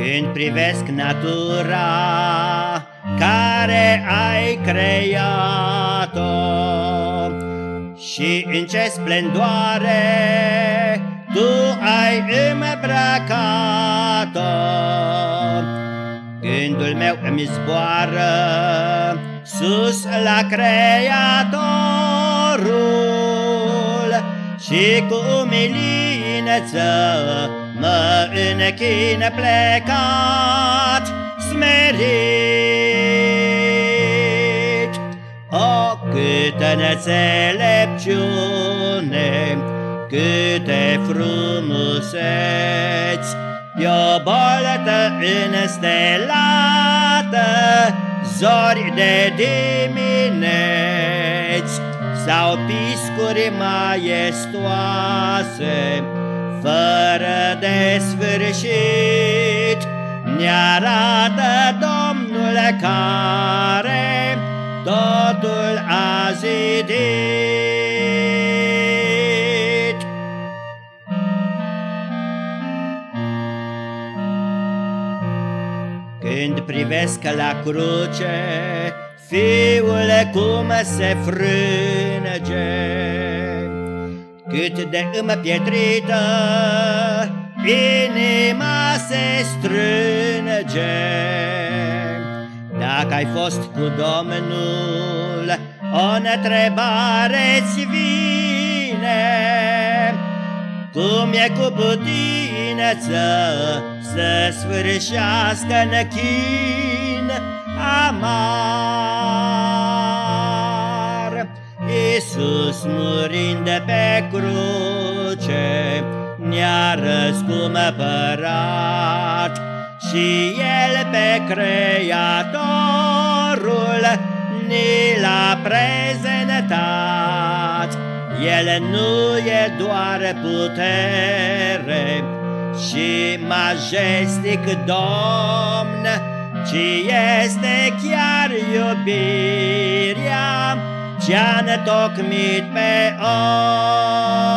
Când privesc natura care ai creat-o Și în ce splendoare tu ai îmbrăcat-o Gândul meu îmi zboară sus la Creatorul Și cu umilință mă închin plecat smerit. O, câtă nețelepciune, câte frumuseți, Pe o boltă înstelată, zori de dimineți, Sau piscuri maestoase, fără de sfârșit, ne arată Domnul care totul a zidit. Când privesc la cruce, Fiul cum se frânge, cât de împietrită inima se strânge. Dacă ai fost cu Domnul, o întrebare-ți vine, Cum e cu putință să sfârșească în chin amar? Iisus murind pe cruce ne-a răscumpărat și El pe Creatorul ni l-a prezentat. El nu e doar putere și majestic Domn, ci este chiar iubirea ce-a întocmit pe om.